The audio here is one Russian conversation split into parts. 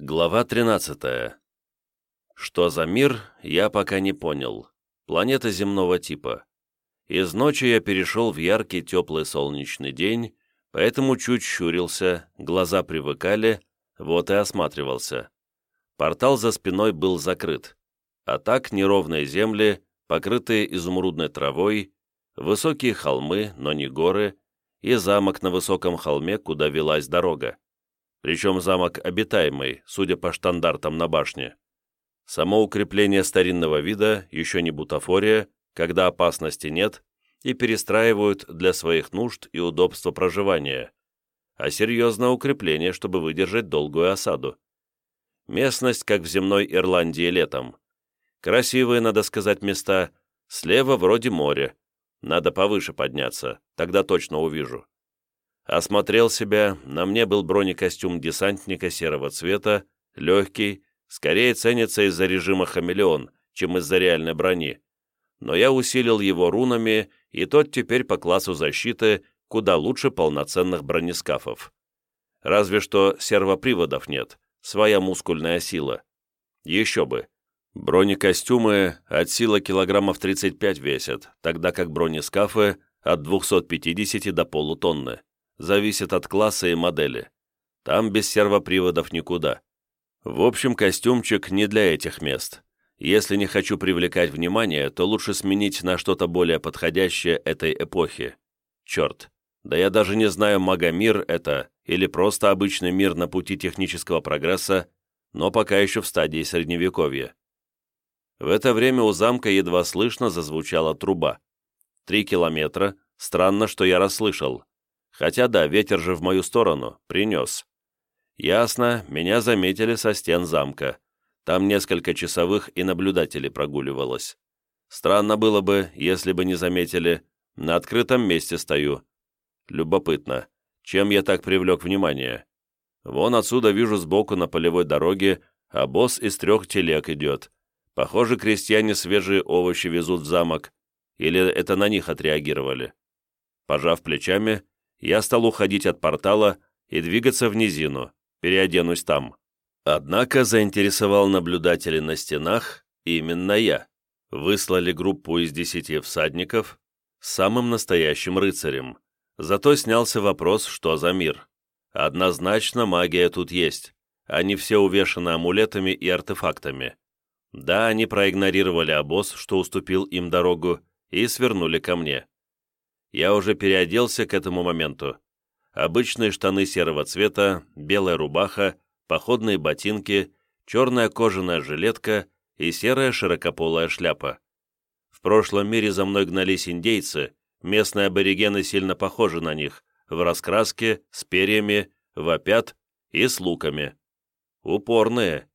Глава 13. Что за мир, я пока не понял. Планета земного типа. Из ночи я перешел в яркий теплый солнечный день, поэтому чуть щурился, глаза привыкали, вот и осматривался. Портал за спиной был закрыт. А так неровные земли, покрытые изумрудной травой, высокие холмы, но не горы, и замок на высоком холме, куда велась дорога причем замок обитаемый, судя по штандартам на башне. Само укрепление старинного вида еще не бутафория, когда опасности нет, и перестраивают для своих нужд и удобства проживания, а серьезное укрепление, чтобы выдержать долгую осаду. Местность, как в земной Ирландии летом. Красивые, надо сказать, места, слева вроде море. Надо повыше подняться, тогда точно увижу. Осмотрел себя, на мне был бронекостюм десантника серого цвета, легкий, скорее ценится из-за режима «Хамелеон», чем из-за реальной брони. Но я усилил его рунами, и тот теперь по классу защиты куда лучше полноценных бронескафов. Разве что сервоприводов нет, своя мускульная сила. Еще бы. Бронекостюмы от силы килограммов 35 весят, тогда как бронескафы от 250 до полутонны зависит от класса и модели. Там без сервоприводов никуда. В общем, костюмчик не для этих мест. Если не хочу привлекать внимание, то лучше сменить на что-то более подходящее этой эпохи. Черт, да я даже не знаю, магомир это или просто обычный мир на пути технического прогресса, но пока еще в стадии Средневековья. В это время у замка едва слышно зазвучала труба. Три километра, странно, что я расслышал. Хотя да, ветер же в мою сторону, принес. Ясно, меня заметили со стен замка. Там несколько часовых и наблюдателей прогуливалось. Странно было бы, если бы не заметили. На открытом месте стою. Любопытно, чем я так привлек внимание? Вон отсюда вижу сбоку на полевой дороге, а босс из трех телег идет. Похоже, крестьяне свежие овощи везут в замок. Или это на них отреагировали? Пожав плечами, я стал уходить от портала и двигаться в низину, переоденусь там. Однако заинтересовал наблюдателей на стенах именно я. Выслали группу из десяти всадников с самым настоящим рыцарем. Зато снялся вопрос, что за мир. Однозначно магия тут есть. Они все увешаны амулетами и артефактами. Да, они проигнорировали обоз, что уступил им дорогу, и свернули ко мне. Я уже переоделся к этому моменту. Обычные штаны серого цвета, белая рубаха, походные ботинки, черная кожаная жилетка и серая широкополая шляпа. В прошлом мире за мной гнались индейцы, местные аборигены сильно похожи на них, в раскраске, с перьями, вопят и с луками. Упорные.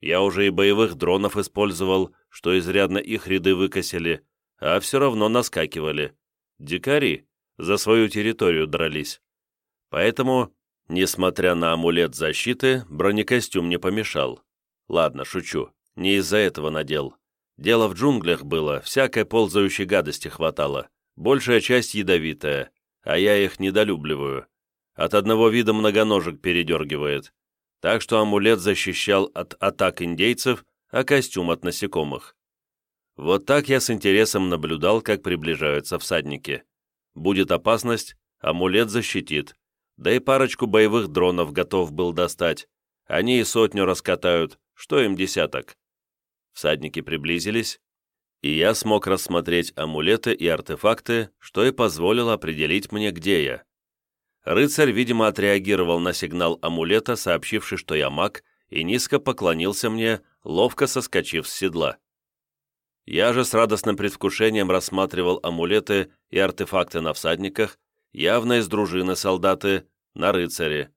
Я уже и боевых дронов использовал, что изрядно их ряды выкосили, а все равно наскакивали. Дикари за свою территорию дрались. Поэтому, несмотря на амулет защиты, бронекостюм не помешал. Ладно, шучу, не из-за этого надел. Дело в джунглях было, всякой ползающей гадости хватало. Большая часть ядовитая, а я их недолюбливаю. От одного вида многоножек передергивает. Так что амулет защищал от атак индейцев, а костюм от насекомых. Вот так я с интересом наблюдал, как приближаются всадники. Будет опасность, амулет защитит. Да и парочку боевых дронов готов был достать. Они и сотню раскатают, что им десяток. Всадники приблизились, и я смог рассмотреть амулеты и артефакты, что и позволило определить мне, где я. Рыцарь, видимо, отреагировал на сигнал амулета, сообщивший, что я маг, и низко поклонился мне, ловко соскочив с седла. Я же с радостным предвкушением рассматривал амулеты и артефакты на всадниках, явно из дружины солдаты, на рыцаре.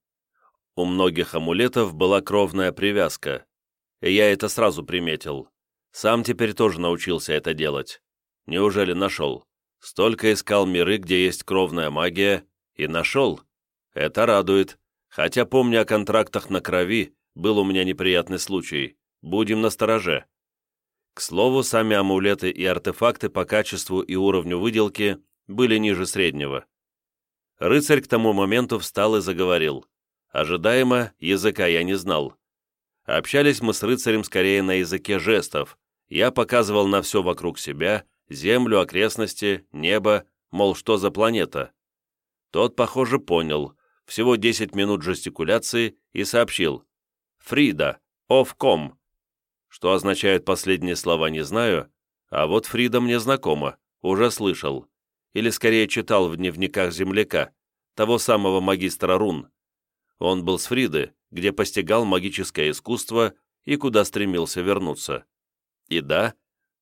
У многих амулетов была кровная привязка, и я это сразу приметил. Сам теперь тоже научился это делать. Неужели нашел? Столько искал миры, где есть кровная магия, и нашел. Это радует. Хотя, помня о контрактах на крови, был у меня неприятный случай. Будем настороже. К слову, сами амулеты и артефакты по качеству и уровню выделки были ниже среднего. Рыцарь к тому моменту встал и заговорил. Ожидаемо, языка я не знал. Общались мы с рыцарем скорее на языке жестов. Я показывал на все вокруг себя, землю, окрестности, небо, мол, что за планета. Тот, похоже, понял. Всего 10 минут жестикуляции и сообщил. «Фрида, офком». Что означают последние слова, не знаю, а вот Фрида мне знакома, уже слышал. Или скорее читал в дневниках земляка, того самого магистра рун. Он был с Фриды, где постигал магическое искусство и куда стремился вернуться. И да,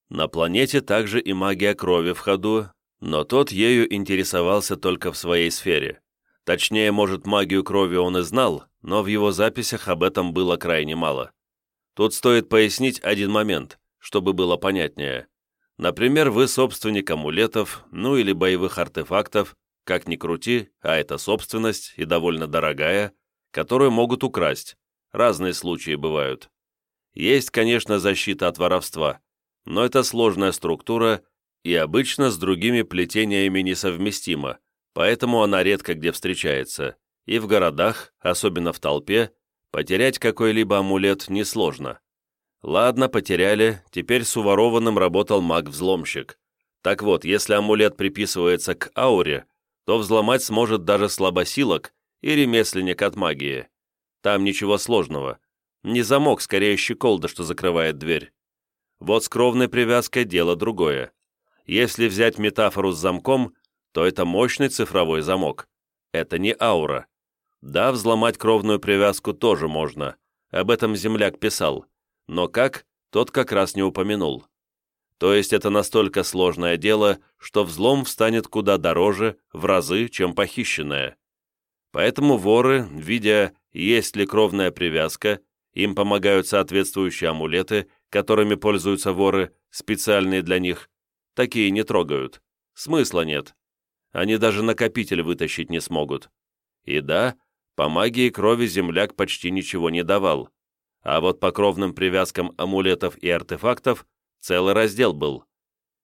на планете также и магия крови в ходу, но тот ею интересовался только в своей сфере. Точнее, может, магию крови он и знал, но в его записях об этом было крайне мало. Тут стоит пояснить один момент, чтобы было понятнее. Например, вы собственник амулетов, ну или боевых артефактов, как ни крути, а это собственность и довольно дорогая, которую могут украсть. Разные случаи бывают. Есть, конечно, защита от воровства, но это сложная структура и обычно с другими плетениями несовместима, поэтому она редко где встречается, и в городах, особенно в толпе, потерять какой-либо амулет несложно. Ладно, потеряли, теперь с уворованным работал маг-взломщик. Так вот, если амулет приписывается к ауре, то взломать сможет даже слабосилок и ремесленник от магии. Там ничего сложного. Не замок, скорее щеколда, что закрывает дверь. Вот с кровной привязкой дело другое. Если взять метафору с замком, то это мощный цифровой замок. Это не аура. Да, взломать кровную привязку тоже можно. Об этом земляк писал. Но как, тот как раз не упомянул. То есть это настолько сложное дело, что взлом встанет куда дороже, в разы, чем похищенное. Поэтому воры, видя, есть ли кровная привязка, им помогают соответствующие амулеты, которыми пользуются воры, специальные для них, такие не трогают. Смысла нет. Они даже накопитель вытащить не смогут. И да, по магии крови земляк почти ничего не давал. А вот по кровным привязкам амулетов и артефактов Целый раздел был.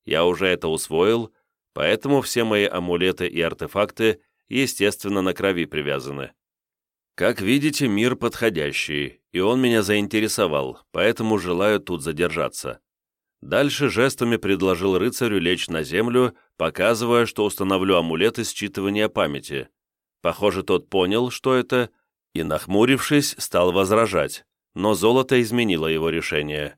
Я уже это усвоил, поэтому все мои амулеты и артефакты, естественно, на крови привязаны. Как видите, мир подходящий, и он меня заинтересовал, поэтому желаю тут задержаться. Дальше жестами предложил рыцарю лечь на землю, показывая, что установлю амулеты считывания памяти. Похоже, тот понял, что это, и, нахмурившись, стал возражать, но золото изменило его решение.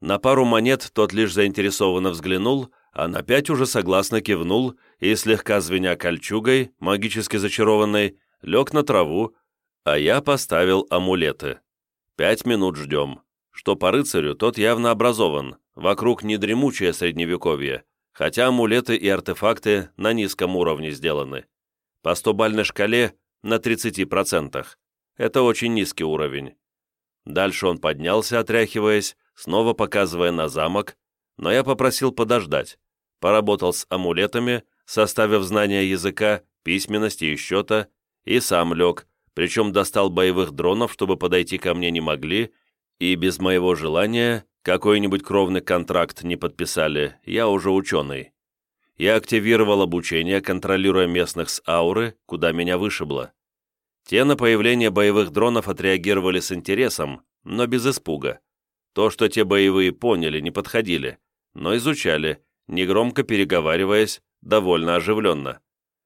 На пару монет тот лишь заинтересованно взглянул, а на пять уже согласно кивнул и, слегка звеня кольчугой, магически зачарованной, лег на траву, а я поставил амулеты. Пять минут ждем. Что по рыцарю, тот явно образован, вокруг недремучее средневековье, хотя амулеты и артефакты на низком уровне сделаны. По стобальной шкале на 30%. Это очень низкий уровень. Дальше он поднялся, отряхиваясь, снова показывая на замок, но я попросил подождать, поработал с амулетами, составив знания языка, письменности и счета, и сам лег, причем достал боевых дронов, чтобы подойти ко мне не могли, и без моего желания какой-нибудь кровный контракт не подписали, я уже ученый. Я активировал обучение, контролируя местных с ауры, куда меня вышибло. Те на появление боевых дронов отреагировали с интересом, но без испуга. То, что те боевые поняли, не подходили, но изучали, негромко переговариваясь, довольно оживленно.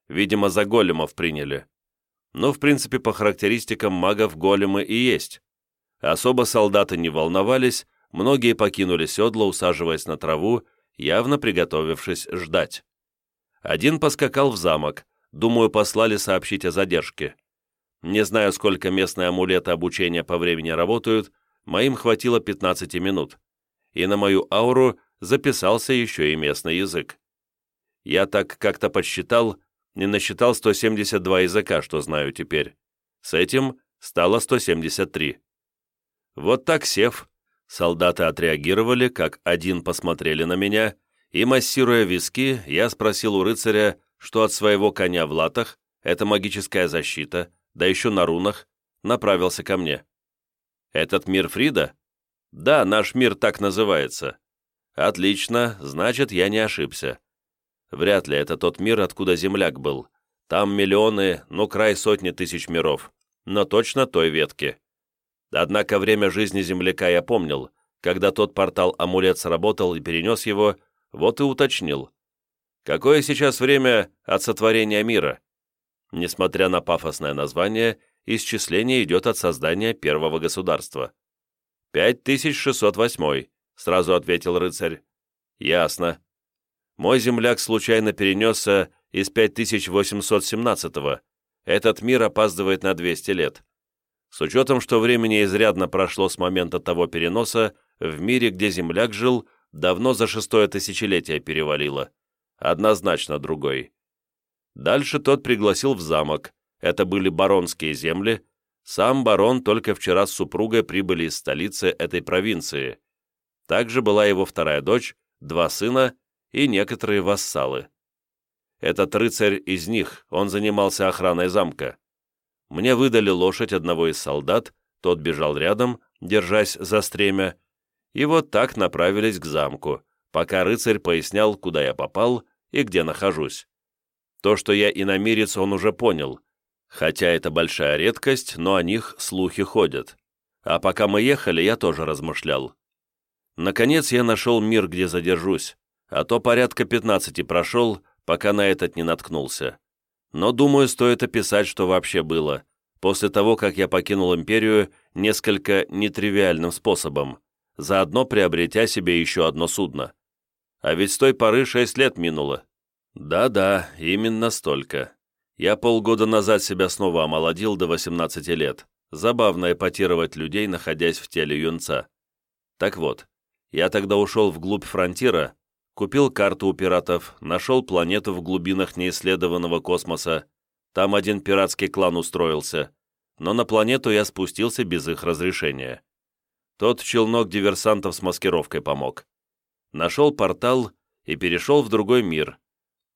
Видимо, за големов приняли. Но, в принципе, по характеристикам магов големы и есть. Особо солдаты не волновались, многие покинули седло, усаживаясь на траву, явно приготовившись ждать. Один поскакал в замок, думаю, послали сообщить о задержке. Не знаю, сколько местные амулеты обучения по времени работают, моим хватило 15 минут, и на мою ауру записался еще и местный язык. Я так как-то подсчитал и насчитал 172 языка, что знаю теперь. С этим стало 173. Вот так сев, солдаты отреагировали, как один посмотрели на меня, и, массируя виски, я спросил у рыцаря, что от своего коня в латах, это магическая защита, да еще на рунах, направился ко мне. Этот мир Фрида? Да, наш мир так называется. Отлично, значит, я не ошибся. Вряд ли это тот мир, откуда земляк был. Там миллионы, ну край сотни тысяч миров. Но точно той ветки. Однако время жизни земляка я помнил, когда тот портал-амулет сработал и перенес его, вот и уточнил. Какое сейчас время от сотворения мира? Несмотря на пафосное название, исчисление идет от создания первого государства. «5608», — сразу ответил рыцарь. «Ясно. Мой земляк случайно перенесся из 5817-го. Этот мир опаздывает на 200 лет. С учетом, что времени изрядно прошло с момента того переноса, в мире, где земляк жил, давно за шестое тысячелетие перевалило. Однозначно другой. Дальше тот пригласил в замок. Это были баронские земли. Сам барон только вчера с супругой прибыли из столицы этой провинции. Также была его вторая дочь, два сына и некоторые вассалы. Этот рыцарь из них, он занимался охраной замка. Мне выдали лошадь одного из солдат, тот бежал рядом, держась за стремя, и вот так направились к замку, пока рыцарь пояснял, куда я попал и где нахожусь. То, что я иномирец, он уже понял, хотя это большая редкость, но о них слухи ходят. А пока мы ехали, я тоже размышлял. Наконец я нашел мир, где задержусь, а то порядка пятнадцати прошел, пока на этот не наткнулся. Но, думаю, стоит описать, что вообще было, после того, как я покинул империю несколько нетривиальным способом, заодно приобретя себе еще одно судно. А ведь с той поры шесть лет минуло. Да-да, именно столько. Я полгода назад себя снова омолодил до 18 лет. Забавно эпатировать людей, находясь в теле юнца. Так вот, я тогда ушел вглубь фронтира, купил карту у пиратов, нашел планету в глубинах неисследованного космоса. Там один пиратский клан устроился, но на планету я спустился без их разрешения. Тот челнок диверсантов с маскировкой помог. Нашел портал и перешел в другой мир.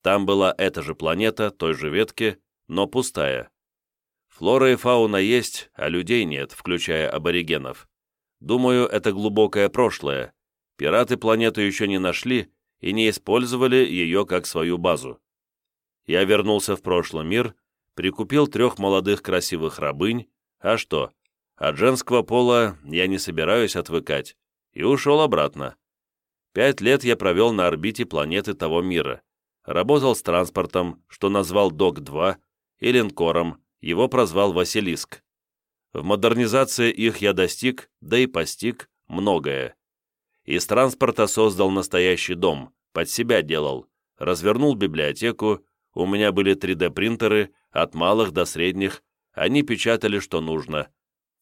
Там была эта же планета, той же ветки, но пустая. Флора и фауна есть, а людей нет, включая аборигенов. Думаю, это глубокое прошлое. Пираты планету еще не нашли и не использовали ее как свою базу. Я вернулся в прошлый мир, прикупил трех молодых красивых рабынь, а что, от женского пола я не собираюсь отвыкать, и ушел обратно. Пять лет я провел на орбите планеты того мира, работал с транспортом, что назвал Док-2, и линкором, его прозвал Василиск. В модернизации их я достиг, да и постиг, многое. Из транспорта создал настоящий дом, под себя делал, развернул библиотеку, у меня были 3D-принтеры, от малых до средних, они печатали, что нужно.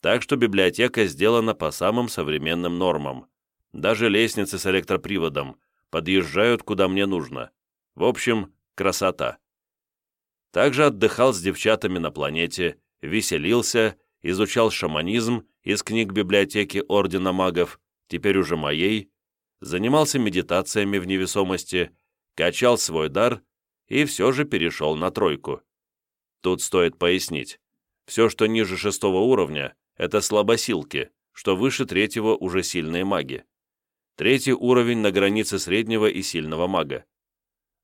Так что библиотека сделана по самым современным нормам. Даже лестницы с электроприводом подъезжают, куда мне нужно. В общем, красота. Также отдыхал с девчатами на планете, веселился, изучал шаманизм из книг библиотеки Ордена Магов, теперь уже моей, занимался медитациями в невесомости, качал свой дар и все же перешел на тройку. Тут стоит пояснить. Все, что ниже шестого уровня, это слабосилки, что выше третьего уже сильные маги. Третий уровень на границе среднего и сильного мага.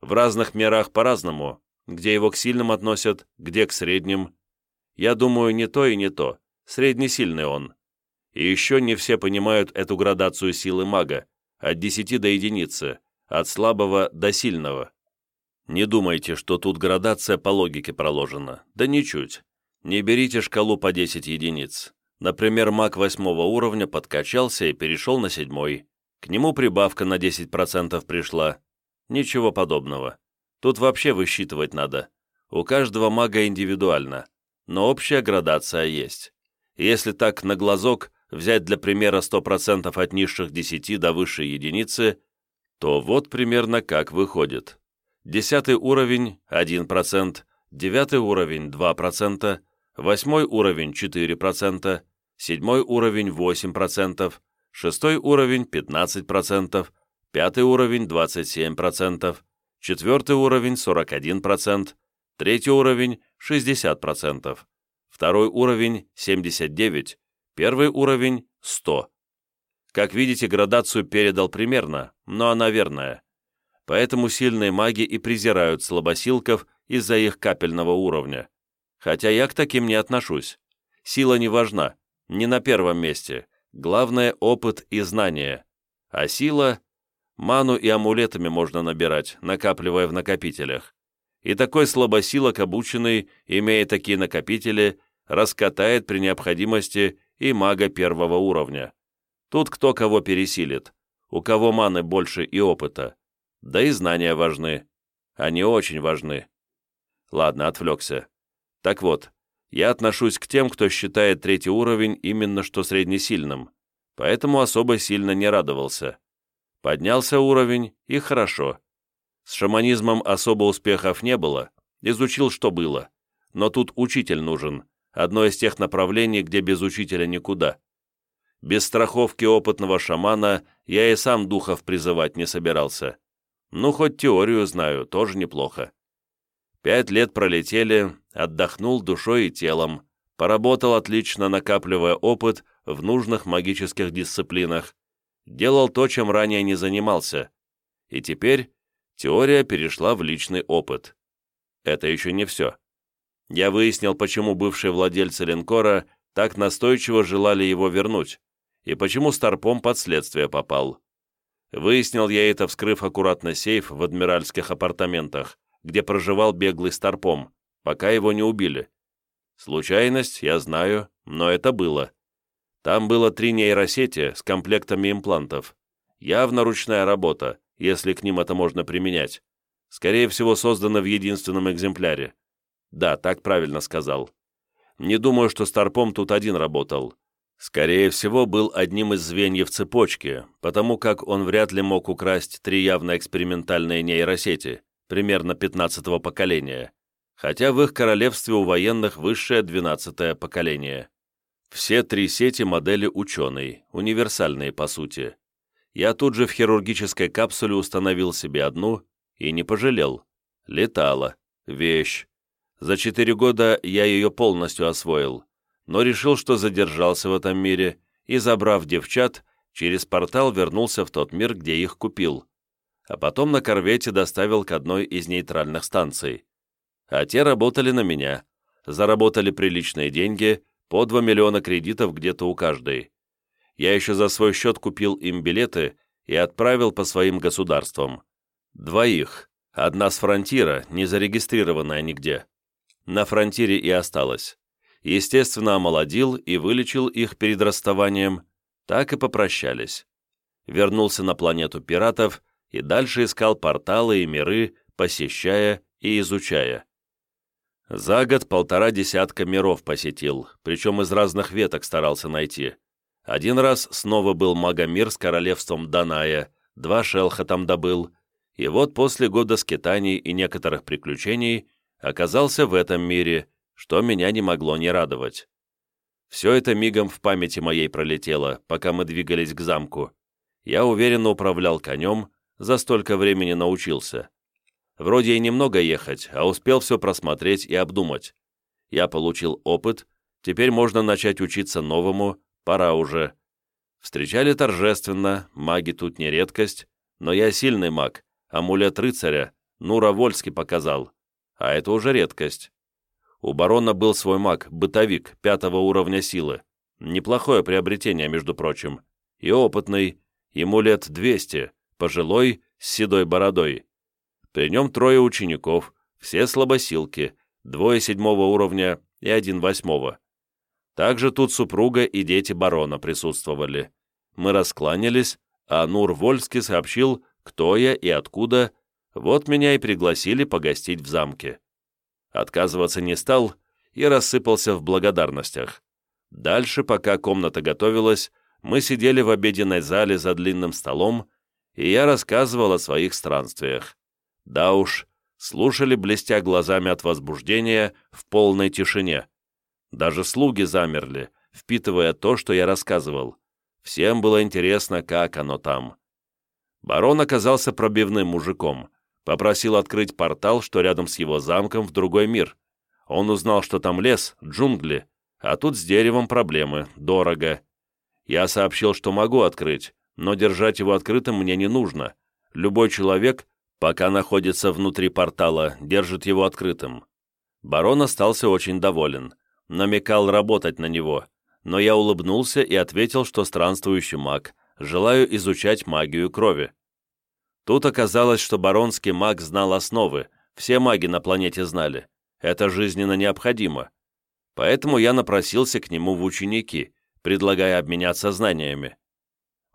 В разных мирах по-разному, где его к сильным относят, где к средним. Я думаю, не то и не то, среднесильный он. И еще не все понимают эту градацию силы мага, от 10 до единицы, от слабого до сильного. Не думайте, что тут градация по логике проложена, да ничуть. Не берите шкалу по 10 единиц. Например, маг восьмого уровня подкачался и перешел на седьмой. К нему прибавка на 10% пришла. Ничего подобного. Тут вообще высчитывать надо. У каждого мага индивидуально, но общая градация есть. Если так на глазок, взять для примера 100% от низших 10 до высшей единицы, то вот примерно как выходит. Десятый уровень – 1%, девятый уровень – 2%, восьмой уровень – 4%, седьмой уровень – 8%, шестой уровень – 15%, пятый уровень – 27%, четвертый уровень – 41%, третий уровень – 60%, второй уровень – 79%, Первый уровень – 100. Как видите, градацию передал примерно, но она верная. Поэтому сильные маги и презирают слабосилков из-за их капельного уровня. Хотя я к таким не отношусь. Сила не важна. не на первом месте. Главное – опыт и знания. А сила – ману и амулетами можно набирать, накапливая в накопителях. И такой слабосилок обученный, имея такие накопители, раскатает при необходимости и мага первого уровня. Тут кто кого пересилит, у кого маны больше и опыта. Да и знания важны. Они очень важны. Ладно, отвлекся. Так вот, я отношусь к тем, кто считает третий уровень именно что среднесильным, поэтому особо сильно не радовался. Поднялся уровень, и хорошо. С шаманизмом особо успехов не было, изучил, что было. Но тут учитель нужен, одно из тех направлений, где без учителя никуда. Без страховки опытного шамана я и сам духов призывать не собирался. Ну, хоть теорию знаю, тоже неплохо. Пять лет пролетели, отдохнул душой и телом, поработал отлично, накапливая опыт в нужных магических дисциплинах, делал то, чем ранее не занимался. И теперь теория перешла в личный опыт. Это еще не все. Я выяснил, почему бывшие владельцы линкора так настойчиво желали его вернуть, и почему Старпом под следствие попал. Выяснил я это, вскрыв аккуратно сейф в адмиральских апартаментах, где проживал беглый Старпом, пока его не убили. Случайность, я знаю, но это было. Там было три нейросети с комплектами имплантов. Явно ручная работа, если к ним это можно применять. Скорее всего, создано в единственном экземпляре. Да, так правильно сказал. Не думаю, что Старпом тут один работал. Скорее всего, был одним из звеньев цепочки, потому как он вряд ли мог украсть три явно экспериментальные нейросети, примерно 15-го поколения, хотя в их королевстве у военных высшее 12-е поколение. Все три сети модели ученый, универсальные по сути. Я тут же в хирургической капсуле установил себе одну и не пожалел. Летала. Вещь. За четыре года я ее полностью освоил, но решил, что задержался в этом мире и, забрав девчат, через портал вернулся в тот мир, где их купил, а потом на корвете доставил к одной из нейтральных станций. А те работали на меня, заработали приличные деньги, по 2 миллиона кредитов где-то у каждой. Я еще за свой счет купил им билеты и отправил по своим государствам. Двоих, одна с фронтира, не зарегистрированная нигде на фронтире и осталось. Естественно, омолодил и вылечил их перед расставанием, так и попрощались. Вернулся на планету пиратов и дальше искал порталы и миры, посещая и изучая. За год полтора десятка миров посетил, причем из разных веток старался найти. Один раз снова был Магомир с королевством Даная, два шелха там добыл, и вот после года скитаний и некоторых приключений оказался в этом мире, что меня не могло не радовать. Все это мигом в памяти моей пролетело, пока мы двигались к замку. Я уверенно управлял конем, за столько времени научился. Вроде и немного ехать, а успел все просмотреть и обдумать. Я получил опыт, теперь можно начать учиться новому, пора уже. Встречали торжественно, маги тут не редкость, но я сильный маг, амулет рыцаря, Нура Вольский показал а это уже редкость. У барона был свой маг, бытовик, пятого уровня силы. Неплохое приобретение, между прочим. И опытный, ему лет 200, пожилой, с седой бородой. При нем трое учеников, все слабосилки, двое седьмого уровня и один восьмого. Также тут супруга и дети барона присутствовали. Мы раскланялись, а Нур Вольский сообщил, кто я и откуда, вот меня и пригласили погостить в замке. Отказываться не стал и рассыпался в благодарностях. Дальше, пока комната готовилась, мы сидели в обеденной зале за длинным столом, и я рассказывал о своих странствиях. Да уж, слушали, блестя глазами от возбуждения, в полной тишине. Даже слуги замерли, впитывая то, что я рассказывал. Всем было интересно, как оно там. Барон оказался пробивным мужиком, Попросил открыть портал, что рядом с его замком, в другой мир. Он узнал, что там лес, джунгли, а тут с деревом проблемы, дорого. Я сообщил, что могу открыть, но держать его открытым мне не нужно. Любой человек, пока находится внутри портала, держит его открытым. Барон остался очень доволен. Намекал работать на него, но я улыбнулся и ответил, что странствующий маг, желаю изучать магию крови. Тут оказалось, что баронский маг знал основы, все маги на планете знали. Это жизненно необходимо. Поэтому я напросился к нему в ученики, предлагая обменяться знаниями.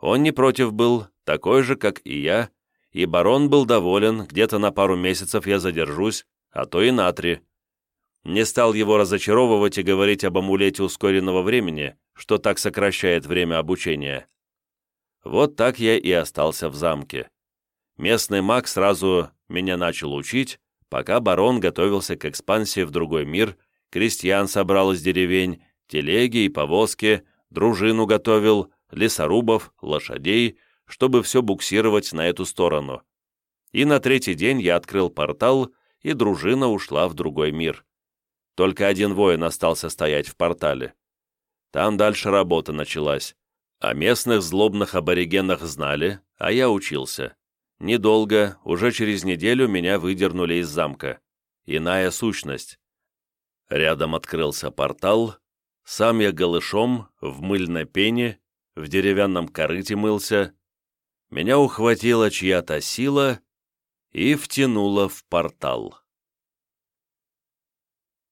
Он не против был, такой же, как и я, и барон был доволен, где-то на пару месяцев я задержусь, а то и на три. Не стал его разочаровывать и говорить об амулете ускоренного времени, что так сокращает время обучения. Вот так я и остался в замке. Местный маг сразу меня начал учить, пока барон готовился к экспансии в другой мир, крестьян собрал из деревень, телеги и повозки, дружину готовил, лесорубов, лошадей, чтобы все буксировать на эту сторону. И на третий день я открыл портал, и дружина ушла в другой мир. Только один воин остался стоять в портале. Там дальше работа началась. О местных злобных аборигенах знали, а я учился. Недолго, уже через неделю меня выдернули из замка. Иная сущность. Рядом открылся портал. Сам я голышом, в мыльной пене, в деревянном корыте мылся. Меня ухватила чья-то сила и втянула в портал.